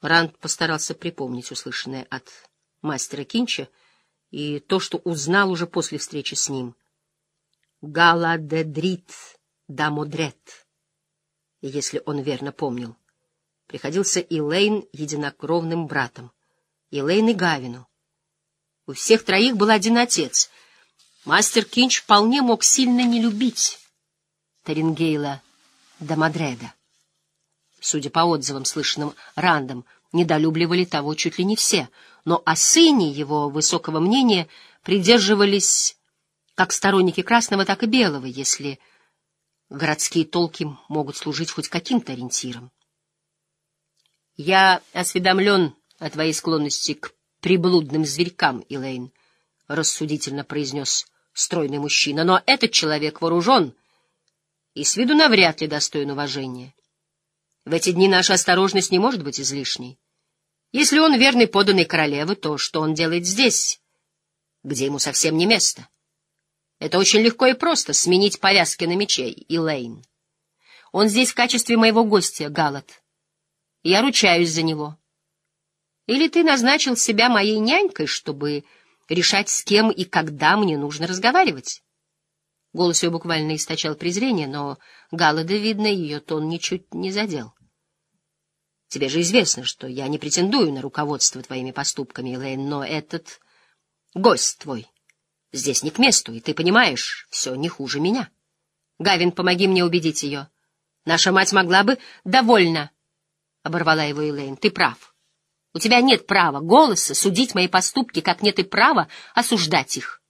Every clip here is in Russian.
Ранд постарался припомнить услышанное от мастера Кинча и то, что узнал уже после встречи с ним. «Галадедрит да Модрет», если он верно помнил. Приходился Илэйн единокровным братом, Илэйн и Гавину. У всех троих был один отец. Мастер Кинч вполне мог сильно не любить Тарингейла да Мадреда. Судя по отзывам, слышанным Рандом, недолюбливали того чуть ли не все, но о сыне его высокого мнения придерживались как сторонники красного, так и белого, если городские толки могут служить хоть каким-то ориентиром. «Я осведомлен о твоей склонности к приблудным зверькам, Илэйн», — рассудительно произнес стройный мужчина, «но этот человек вооружен и с виду навряд ли достоин уважения. В эти дни наша осторожность не может быть излишней. Если он верный поданный королевы, то что он делает здесь, где ему совсем не место? Это очень легко и просто — сменить повязки на мече, Илэйн. Он здесь в качестве моего гостя, Галат. Я ручаюсь за него. Или ты назначил себя моей нянькой, чтобы решать, с кем и когда мне нужно разговаривать? Голос ее буквально источал презрение, но Галлада, видно, ее тон ничуть не задел. Тебе же известно, что я не претендую на руководство твоими поступками, Элейн, но этот гость твой здесь не к месту, и ты понимаешь, все не хуже меня. Гавин, помоги мне убедить ее. Наша мать могла бы... Довольно, — оборвала его Элейн, — ты прав. У тебя нет права голоса судить мои поступки, как нет и права осуждать их.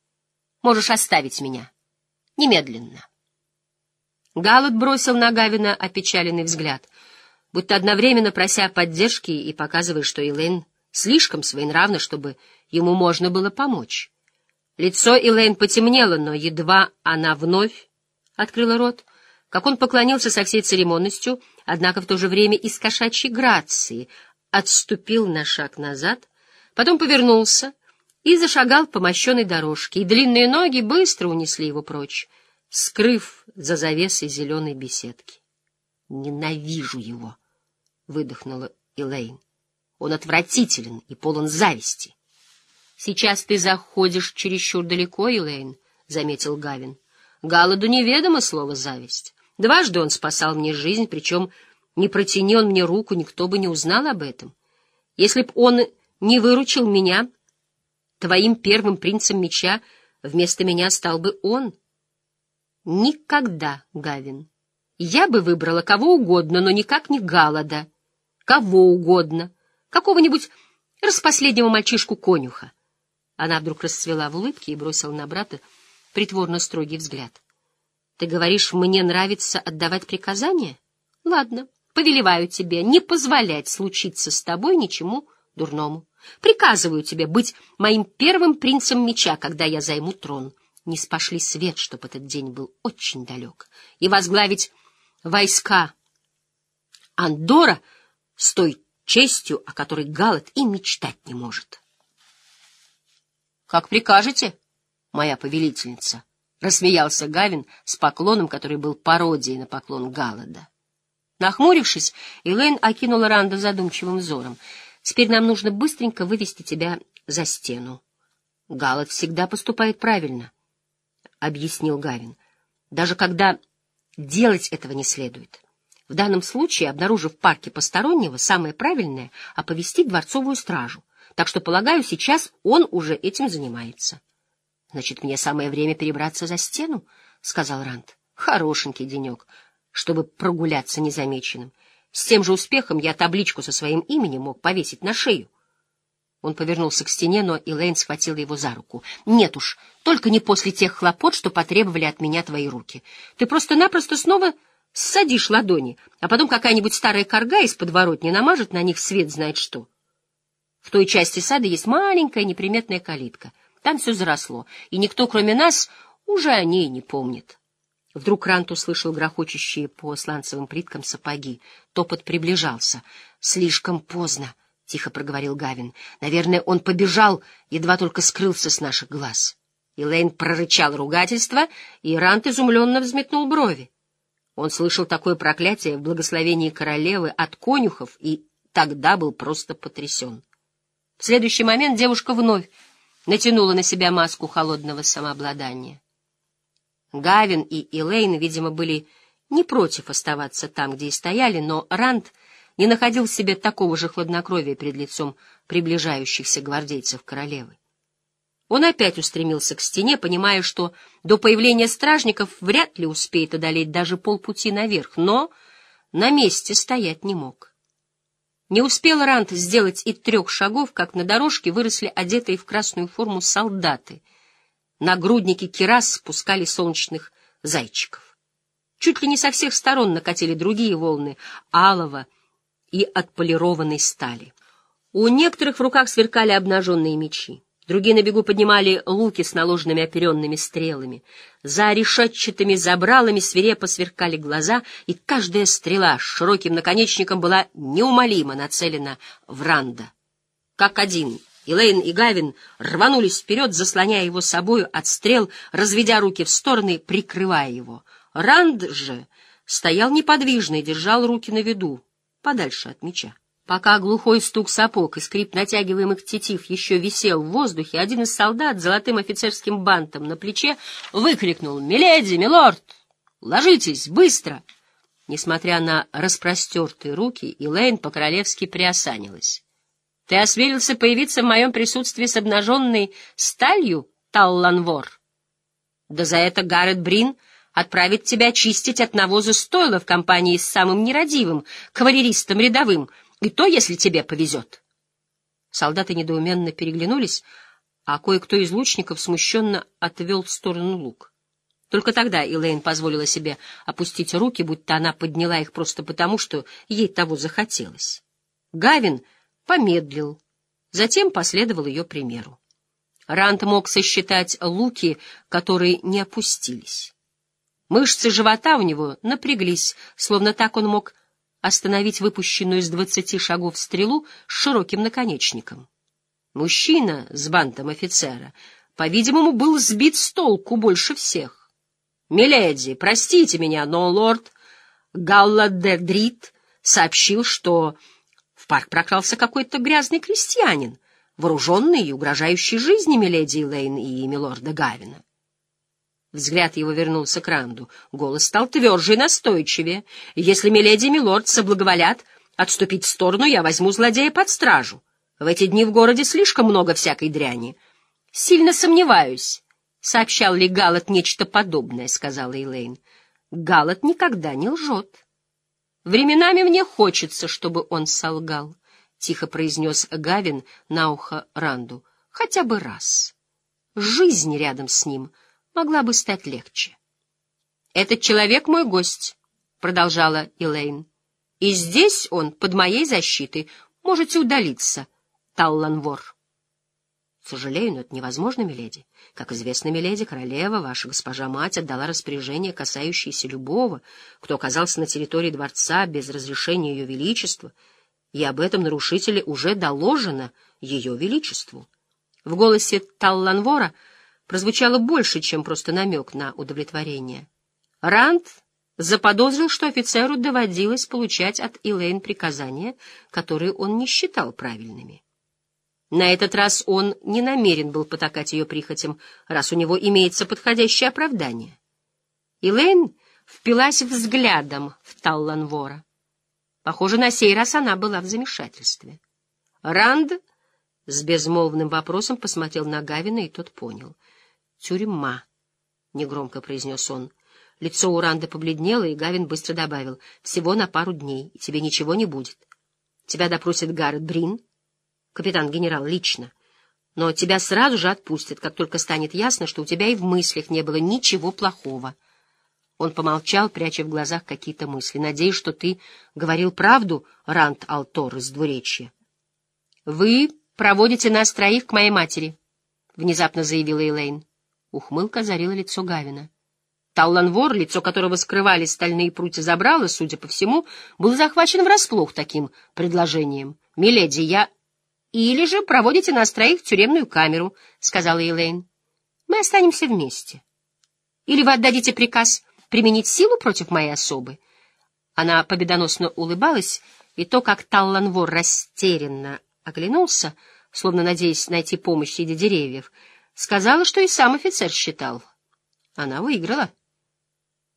Можешь оставить меня. Немедленно. Галат бросил на Гавина опечаленный взгляд — будто одновременно прося поддержки и показывая, что Элейн слишком своенравна, чтобы ему можно было помочь. Лицо Элейн потемнело, но едва она вновь открыла рот, как он поклонился со всей церемонностью, однако в то же время из кошачьей грации отступил на шаг назад, потом повернулся и зашагал по мощенной дорожке, и длинные ноги быстро унесли его прочь, скрыв за завесой зеленой беседки. Ненавижу его, — выдохнула Элейн. Он отвратителен и полон зависти. Сейчас ты заходишь чересчур далеко, Элейн, — заметил Гавин. Галаду неведомо слово «зависть». Дважды он спасал мне жизнь, причем не протяни он мне руку, никто бы не узнал об этом. Если б он не выручил меня, твоим первым принцем меча вместо меня стал бы он. Никогда, Гавин. Я бы выбрала кого угодно, но никак не Галада. Кого угодно. Какого-нибудь распоследнего мальчишку-конюха. Она вдруг расцвела в улыбке и бросила на брата притворно строгий взгляд. — Ты говоришь, мне нравится отдавать приказания? Ладно, повелеваю тебе не позволять случиться с тобой ничему дурному. Приказываю тебе быть моим первым принцем меча, когда я займу трон. Не спошли свет, чтоб этот день был очень далек, и возглавить войска Андора с той честью, о которой Галат и мечтать не может. — Как прикажете, моя повелительница? — рассмеялся Гавин с поклоном, который был пародией на поклон Галада. Нахмурившись, Элейн окинула Ранда задумчивым взором. — Теперь нам нужно быстренько вывести тебя за стену. — Галат всегда поступает правильно, — объяснил Гавин. — Даже когда Делать этого не следует. В данном случае, обнаружив в парке постороннего, самое правильное — оповестить дворцовую стражу. Так что, полагаю, сейчас он уже этим занимается. — Значит, мне самое время перебраться за стену, — сказал Ранд. — Хорошенький денек, чтобы прогуляться незамеченным. С тем же успехом я табличку со своим именем мог повесить на шею. Он повернулся к стене, но Элейн схватила его за руку. — Нет уж, только не после тех хлопот, что потребовали от меня твои руки. Ты просто-напросто снова ссадишь ладони, а потом какая-нибудь старая корга из подворотни намажет на них свет знает что. В той части сада есть маленькая неприметная калитка. Там все заросло, и никто, кроме нас, уже о ней не помнит. Вдруг Рант услышал грохочущие по сланцевым плиткам сапоги. Топот приближался. Слишком поздно. — тихо проговорил Гавин. — Наверное, он побежал, едва только скрылся с наших глаз. Элейн прорычал ругательство, и Рант изумленно взметнул брови. Он слышал такое проклятие в благословении королевы от конюхов и тогда был просто потрясен. В следующий момент девушка вновь натянула на себя маску холодного самообладания. Гавин и Элейн, видимо, были не против оставаться там, где и стояли, но Ранд не находил в себе такого же хладнокровия перед лицом приближающихся гвардейцев королевы. Он опять устремился к стене, понимая, что до появления стражников вряд ли успеет одолеть даже полпути наверх, но на месте стоять не мог. Не успел Рант сделать и трех шагов, как на дорожке выросли одетые в красную форму солдаты. Нагрудники кирас спускали солнечных зайчиков. Чуть ли не со всех сторон накатили другие волны алого и отполированной стали. У некоторых в руках сверкали обнаженные мечи. Другие на бегу поднимали луки с наложенными оперенными стрелами. За решетчатыми забралами свирепо сверкали глаза, и каждая стрела с широким наконечником была неумолимо нацелена в Ранда. Как один, Элейн и Гавин рванулись вперед, заслоняя его собою от стрел, разведя руки в стороны, прикрывая его. Ранд же стоял неподвижно и держал руки на виду, подальше от меча. Пока глухой стук сапог и скрип натягиваемых тетив еще висел в воздухе, один из солдат с золотым офицерским бантом на плече выкрикнул «Миледи, милорд! Ложитесь, быстро!» Несмотря на распростертые руки, Элейн по-королевски приосанилась. «Ты осмелился появиться в моем присутствии с обнаженной сталью, Талланвор? Да за это Гаррет Брин отправит тебя чистить от навоза стойла в компании с самым нерадивым, кавалеристом рядовым — и то, если тебе повезет. Солдаты недоуменно переглянулись, а кое-кто из лучников смущенно отвел в сторону лук. Только тогда Элейн позволила себе опустить руки, будто она подняла их просто потому, что ей того захотелось. Гавин помедлил, затем последовал ее примеру. Рант мог сосчитать луки, которые не опустились. Мышцы живота у него напряглись, словно так он мог остановить выпущенную с двадцати шагов стрелу с широким наконечником. Мужчина с бантом офицера, по-видимому, был сбит с толку больше всех. «Миледи, простите меня, но лорд Галладедрит сообщил, что в парк прокрался какой-то грязный крестьянин, вооруженный и угрожающий жизни миледи Лейн и милорда Гавина. Взгляд его вернулся к Ранду. Голос стал тверже и настойчивее. «Если миледи и милорд соблаговолят отступить в сторону, я возьму злодея под стражу. В эти дни в городе слишком много всякой дряни. Сильно сомневаюсь». — сообщал ли Галат нечто подобное, — сказала Элейн. — Галат никогда не лжет. — Временами мне хочется, чтобы он солгал, — тихо произнес Гавин на ухо Ранду. — Хотя бы раз. Жизнь рядом с ним — могла бы стать легче. «Этот человек мой гость», — продолжала Элейн. «И здесь он, под моей защитой. Можете удалиться, Талланвор». «Сожалею, но это невозможно, миледи. Как известно, миледи, королева, ваша госпожа-мать, отдала распоряжение, касающееся любого, кто оказался на территории дворца без разрешения ее величества, и об этом нарушителе уже доложено ее величеству». В голосе Талланвора — прозвучало больше, чем просто намек на удовлетворение. Ранд заподозрил, что офицеру доводилось получать от Илэйн приказания, которые он не считал правильными. На этот раз он не намерен был потакать ее прихотям, раз у него имеется подходящее оправдание. Илэйн впилась взглядом в Талланвора. Похоже, на сей раз она была в замешательстве. Ранд с безмолвным вопросом посмотрел на Гавина, и тот понял — «Тюрьма», — негромко произнес он. Лицо Уранда побледнело, и Гавин быстро добавил. «Всего на пару дней, и тебе ничего не будет. Тебя допросит Гаррет Брин, капитан-генерал, лично. Но тебя сразу же отпустят, как только станет ясно, что у тебя и в мыслях не было ничего плохого». Он помолчал, пряча в глазах какие-то мысли. «Надеюсь, что ты говорил правду, Ранд Алтор из двуречья». «Вы проводите нас троих к моей матери», — внезапно заявила Элейн. Ухмылка озарила лицо Гавина. Талланвор, лицо которого скрывали стальные прутья забрала, судя по всему, был захвачен врасплох таким предложением. — Миледи, я... — Или же проводите нас троих в тюремную камеру, — сказала Элейн. — Мы останемся вместе. Или вы отдадите приказ применить силу против моей особы? Она победоносно улыбалась, и то, как Талланвор растерянно оглянулся, словно надеясь найти помощь среди деревьев, сказала, что и сам офицер считал. Она выиграла.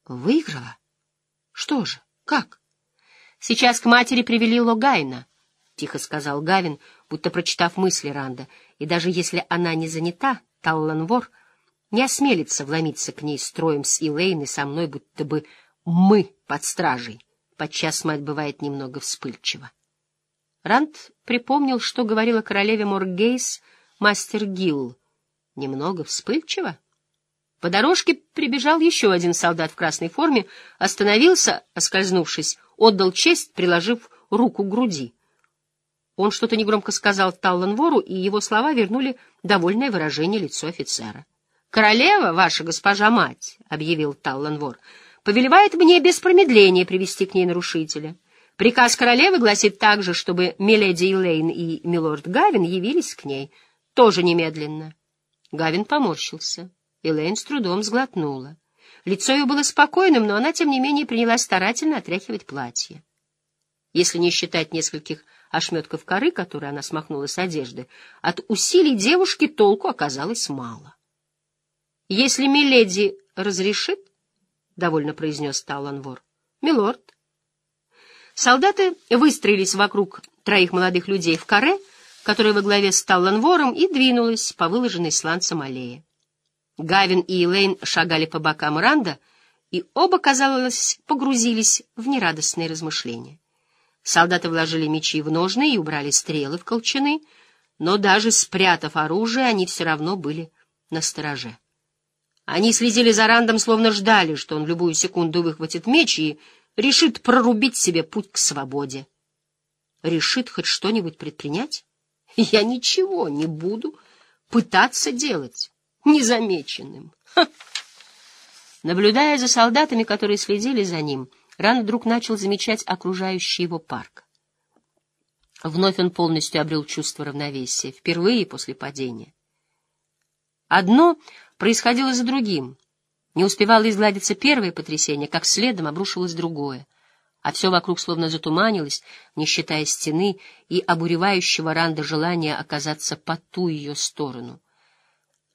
Выиграла? Что же? Как? Сейчас к матери привели Логайна, — тихо сказал Гавин, будто прочитав мысли Ранда, и даже если она не занята, Талланвор не осмелится вломиться к ней строем с Илэйн и со мной, будто бы мы под стражей. Подчас мать бывает немного вспыльчива. Ранд припомнил, что говорила королеве Моргейс мастер Гилл. Немного вспыльчиво? По дорожке прибежал еще один солдат в красной форме, остановился, оскользнувшись, отдал честь, приложив руку к груди. Он что-то негромко сказал Талланвору, и его слова вернули довольное выражение лицу офицера. — Королева, ваша госпожа мать, — объявил Талланвор, — повелевает мне без промедления привести к ней нарушителя. Приказ королевы гласит также, чтобы миледи Элейн и милорд Гавин явились к ней, тоже немедленно. Гавин поморщился. Элейн с трудом сглотнула. Лицо ее было спокойным, но она, тем не менее, принялась старательно отряхивать платье. Если не считать нескольких ошметков коры, которые она смахнула с одежды, от усилий девушки толку оказалось мало. — Если миледи разрешит, — довольно произнес Таланвор, — милорд. Солдаты выстроились вокруг троих молодых людей в каре, которая во главе с Талланвором и двинулась по выложенной сланцем аллее. Гавин и Элейн шагали по бокам Ранда, и оба, казалось, погрузились в нерадостные размышления. Солдаты вложили мечи в ножны и убрали стрелы в колчаны, но даже спрятав оружие, они все равно были на стороже. Они следили за Рандом, словно ждали, что он любую секунду выхватит меч и решит прорубить себе путь к свободе. Решит хоть что-нибудь предпринять? Я ничего не буду пытаться делать незамеченным. Ха! Наблюдая за солдатами, которые следили за ним, Ран вдруг начал замечать окружающий его парк. Вновь он полностью обрел чувство равновесия, впервые после падения. Одно происходило за другим. Не успевало изгладиться первое потрясение, как следом обрушилось другое, а все вокруг словно затуманилось, не считая стены и обуревающего Ранда желания оказаться по ту ее сторону —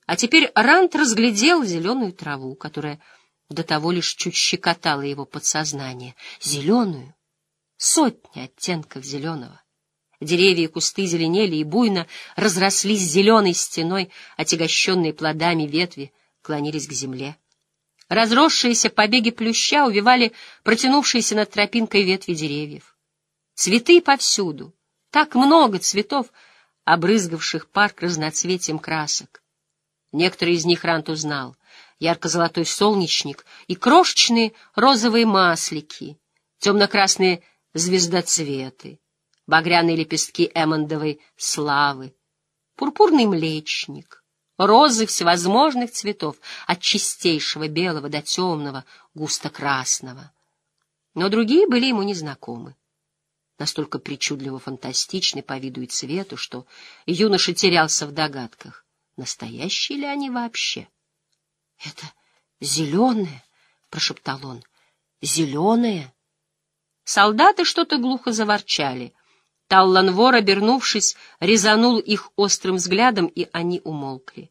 а теперь Рант разглядел зеленую траву, которая до того лишь чуть щекотала его подсознание. Зеленую. Сотни оттенков зеленого. Деревья и кусты зеленели и буйно разрослись зеленой стеной, отягощенные плодами ветви клонились к земле. Разросшиеся побеги плюща увивали протянувшиеся над тропинкой ветви деревьев. Цветы повсюду, так много цветов, обрызгавших парк разноцветием красок. Некоторые из них Рант узнал. Ярко-золотой солнечник и крошечные розовые маслики, темно-красные звездоцветы, багряные лепестки эмондовой славы, пурпурный млечник, розы всевозможных цветов, от чистейшего белого до темного, густо-красного. Но другие были ему незнакомы. Настолько причудливо фантастичны по виду и цвету, что юноша терялся в догадках. Настоящие ли они вообще? — Это зеленое, — прошептал он, — зеленое. Солдаты что-то глухо заворчали. Талланвор, обернувшись, резанул их острым взглядом, и они умолкли.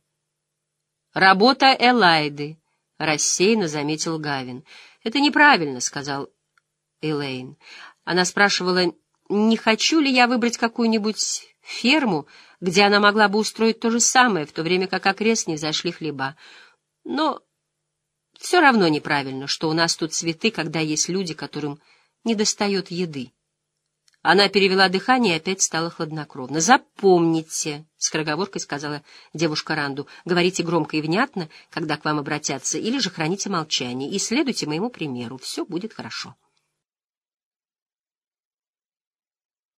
— Работа Элайды, — рассеянно заметил Гавин. — Это неправильно, — сказал Элейн. Она спрашивала, не хочу ли я выбрать какую-нибудь ферму, где она могла бы устроить то же самое, в то время как окрест не взошли хлеба. Но все равно неправильно, что у нас тут цветы, когда есть люди, которым недостает еды. Она перевела дыхание и опять стала хладнокровно. «Запомните», — скороговоркой сказала девушка Ранду, — «говорите громко и внятно, когда к вам обратятся, или же храните молчание, и следуйте моему примеру. Все будет хорошо».